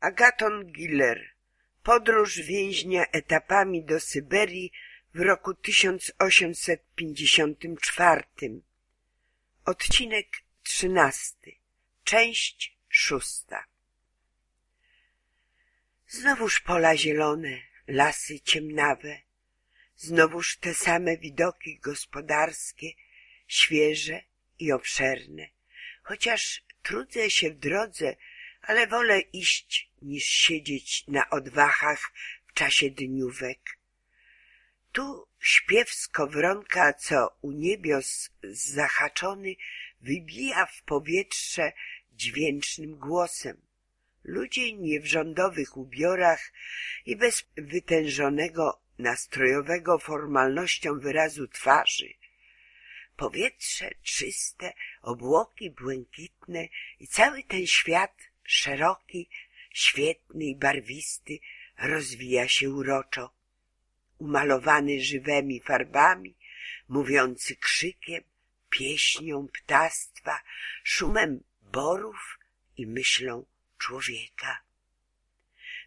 Agaton Giller Podróż więźnia etapami do Syberii w roku 1854 Odcinek trzynasty. Część szósta. Znowuż pola zielone, lasy ciemnawe, znowuż te same widoki gospodarskie, świeże i obszerne. Chociaż trudzę się w drodze, ale wolę iść niż siedzieć na odwachach w czasie dniówek. Tu śpiew skowronka, co u niebios zahaczony, wybija w powietrze dźwięcznym głosem. Ludzie nie w rządowych ubiorach i bez wytężonego, nastrojowego formalnością wyrazu twarzy. Powietrze czyste, obłoki błękitne i cały ten świat szeroki, świetny i barwisty, rozwija się uroczo, umalowany żywymi farbami, mówiący krzykiem, pieśnią ptactwa, szumem borów i myślą człowieka.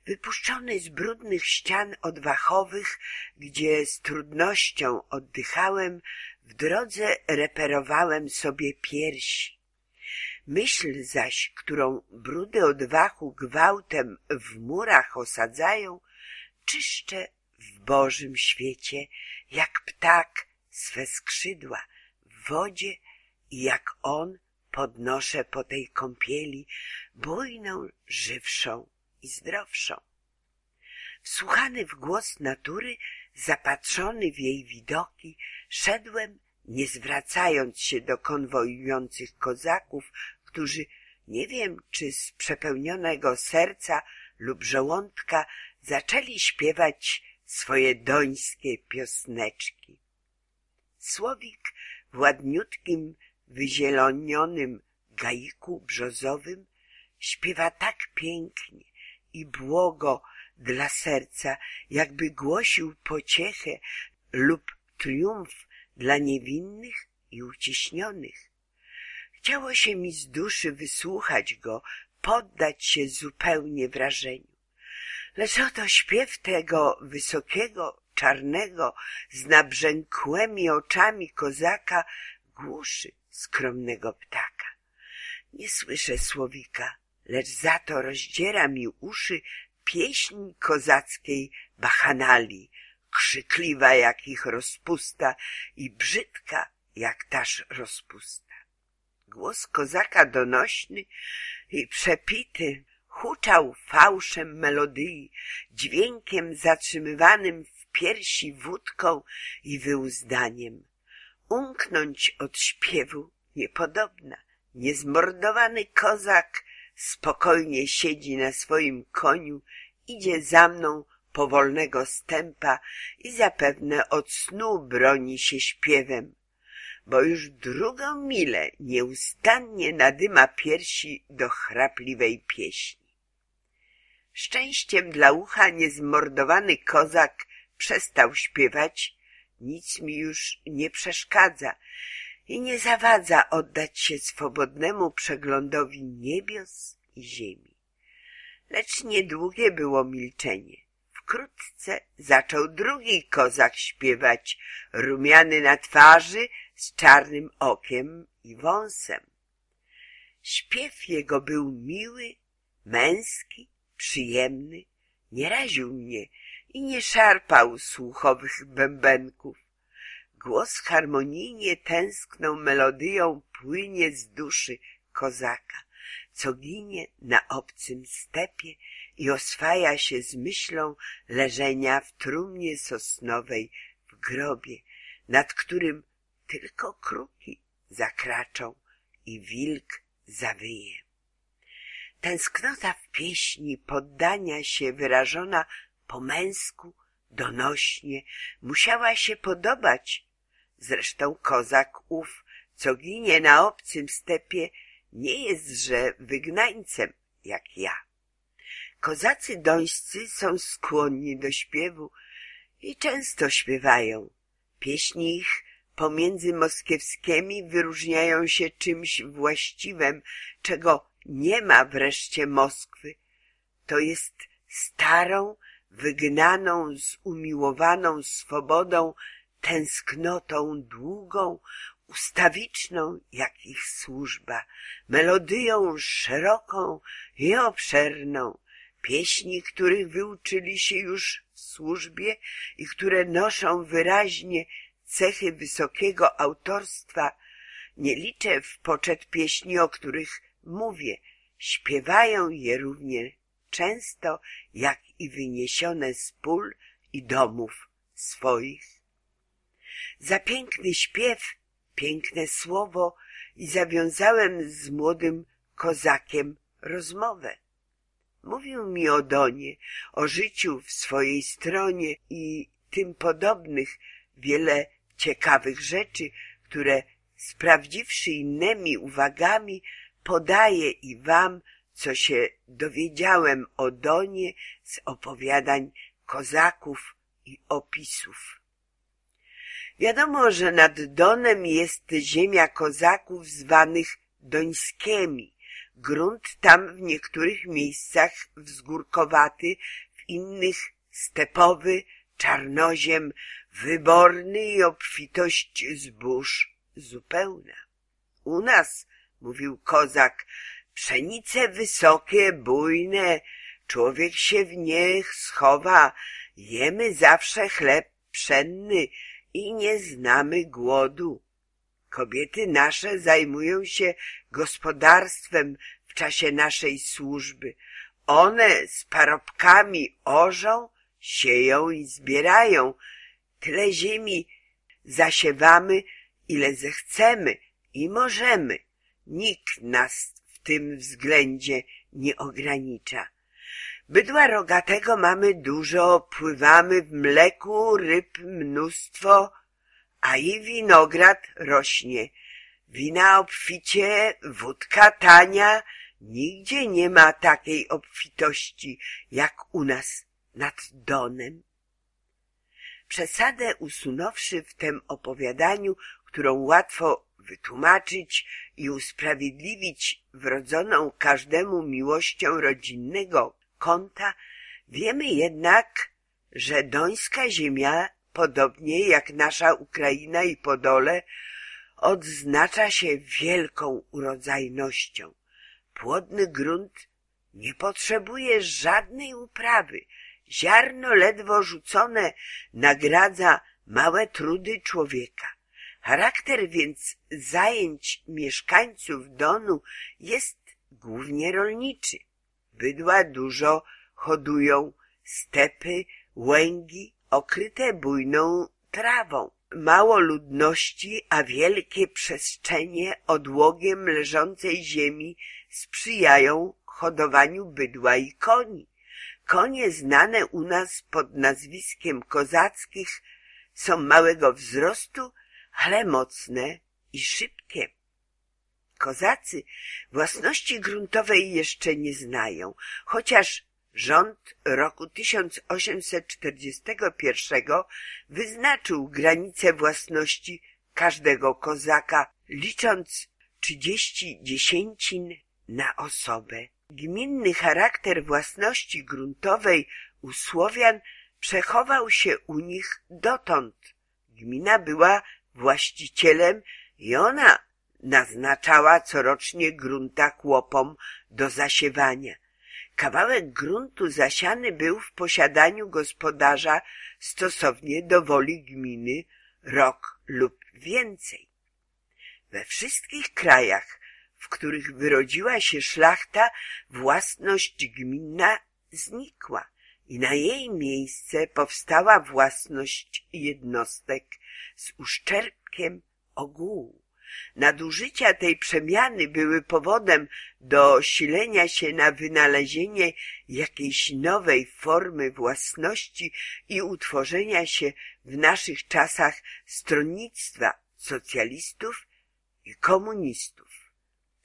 Wypuszczony z brudnych ścian odwachowych, gdzie z trudnością oddychałem, w drodze reperowałem sobie piersi. Myśl zaś, którą brudy odwachu gwałtem w murach osadzają, czyszczę w Bożym świecie, jak ptak swe skrzydła w wodzie i jak on podnoszę po tej kąpieli bujną, żywszą i zdrowszą. Wsłuchany w głos natury, zapatrzony w jej widoki, szedłem, nie zwracając się do konwojujących kozaków, którzy nie wiem, czy z przepełnionego serca lub żołądka zaczęli śpiewać swoje dońskie piosneczki. Słowik w ładniutkim, wyzielonionym gaiku brzozowym śpiewa tak pięknie i błogo dla serca, jakby głosił pociechę lub triumf dla niewinnych i uciśnionych. Chciało się mi z duszy wysłuchać go, poddać się zupełnie wrażeniu. Lecz oto śpiew tego wysokiego, czarnego, z nabrzękłymi oczami kozaka głuszy skromnego ptaka. Nie słyszę słowika, lecz za to rozdziera mi uszy pieśń kozackiej bachanali, krzykliwa jak ich rozpusta i brzydka jak taż rozpusta. Głos kozaka donośny i przepity huczał fałszem melodii, dźwiękiem zatrzymywanym w piersi wódką i wyuzdaniem. Umknąć od śpiewu niepodobna. Niezmordowany kozak spokojnie siedzi na swoim koniu, idzie za mną powolnego stępa i zapewne od snu broni się śpiewem bo już drugą milę nieustannie nadyma piersi do chrapliwej pieśni. Szczęściem dla ucha niezmordowany kozak przestał śpiewać, nic mi już nie przeszkadza i nie zawadza oddać się swobodnemu przeglądowi niebios i ziemi. Lecz niedługie było milczenie. Wkrótce zaczął drugi kozak śpiewać, rumiany na twarzy, z czarnym okiem i wąsem. Śpiew jego był miły, męski, przyjemny, nie raził mnie i nie szarpał słuchowych bębenków. Głos harmonijnie tęskną melodyją płynie z duszy kozaka, co ginie na obcym stepie i oswaja się z myślą leżenia w trumnie sosnowej w grobie, nad którym tylko kruki zakraczą i wilk zawyje. Tęsknota w pieśni poddania się wyrażona po męsku, donośnie, musiała się podobać. Zresztą kozak ów, co ginie na obcym stepie, nie jestże wygnańcem jak ja. Kozacy dońscy są skłonni do śpiewu i często śpiewają. Pieśni ich pomiędzy moskiewskimi wyróżniają się czymś właściwym, czego nie ma wreszcie Moskwy. to jest starą, wygnaną z umiłowaną swobodą, tęsknotą długą, ustawiczną jak ich służba, melodyją szeroką i obszerną, pieśni, których wyuczyli się już w służbie i które noszą wyraźnie cechy wysokiego autorstwa, nie liczę w poczet pieśni, o których mówię, śpiewają je równie często, jak i wyniesione z pól i domów swoich. Za piękny śpiew, piękne słowo i zawiązałem z młodym kozakiem rozmowę. Mówił mi o Donie, o życiu w swojej stronie i tym podobnych wiele ciekawych rzeczy, które sprawdziwszy innymi uwagami, podaję i wam, co się dowiedziałem o Donie z opowiadań kozaków i opisów. Wiadomo, że nad Donem jest ziemia kozaków zwanych Dońskiemi. Grunt tam w niektórych miejscach wzgórkowaty, w innych stepowy, czarnoziem, wyborny i obfitość zbóż zupełna. U nas, mówił kozak, pszenice wysokie, bujne, człowiek się w nich schowa, jemy zawsze chleb pszenny i nie znamy głodu. Kobiety nasze zajmują się gospodarstwem w czasie naszej służby. One z parobkami orzą, sieją i zbierają. Tyle ziemi zasiewamy, ile zechcemy i możemy. Nikt nas w tym względzie nie ogranicza. Bydła rogatego mamy dużo, pływamy w mleku, ryb mnóstwo, a i winograd rośnie. Wina obficie, wódka tania, nigdzie nie ma takiej obfitości jak u nas nad Donem. Przesadę usunąwszy w tym opowiadaniu, którą łatwo wytłumaczyć i usprawiedliwić wrodzoną każdemu miłością rodzinnego kąta, wiemy jednak, że dońska ziemia, podobnie jak nasza Ukraina i Podole, odznacza się wielką urodzajnością. Płodny grunt nie potrzebuje żadnej uprawy. Ziarno ledwo rzucone nagradza małe trudy człowieka. Charakter więc zajęć mieszkańców Donu jest głównie rolniczy. Bydła dużo hodują, stepy, łęgi okryte bujną trawą. Mało ludności, a wielkie przestrzenie odłogiem leżącej ziemi sprzyjają hodowaniu bydła i koni. Konie znane u nas pod nazwiskiem kozackich są małego wzrostu, ale mocne i szybkie. Kozacy własności gruntowej jeszcze nie znają, chociaż rząd roku 1841 wyznaczył granice własności każdego kozaka, licząc 30 dziesięcin na osobę. Gminny charakter własności gruntowej u Słowian przechował się u nich dotąd. Gmina była właścicielem i ona naznaczała corocznie grunta chłopom do zasiewania. Kawałek gruntu zasiany był w posiadaniu gospodarza stosownie do woli gminy rok lub więcej. We wszystkich krajach, w których wyrodziła się szlachta, własność gminna znikła i na jej miejsce powstała własność jednostek z uszczerbkiem ogółu. Nadużycia tej przemiany były powodem do silenia się na wynalezienie jakiejś nowej formy własności i utworzenia się w naszych czasach stronnictwa socjalistów i komunistów.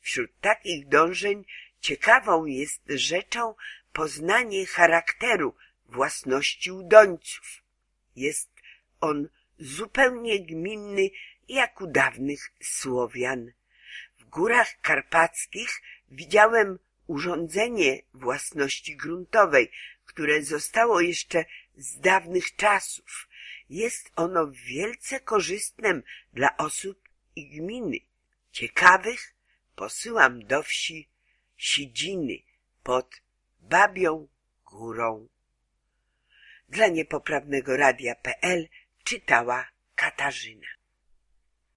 Wśród takich dążeń ciekawą jest rzeczą poznanie charakteru własności udońców. Jest on zupełnie gminny jak u dawnych Słowian. W górach karpackich widziałem urządzenie własności gruntowej, które zostało jeszcze z dawnych czasów. Jest ono wielce korzystnym dla osób i gminy. Ciekawych posyłam do wsi Sidziny pod Babią Górą. Dla niepoprawnego radia.pl czytała Katarzyna.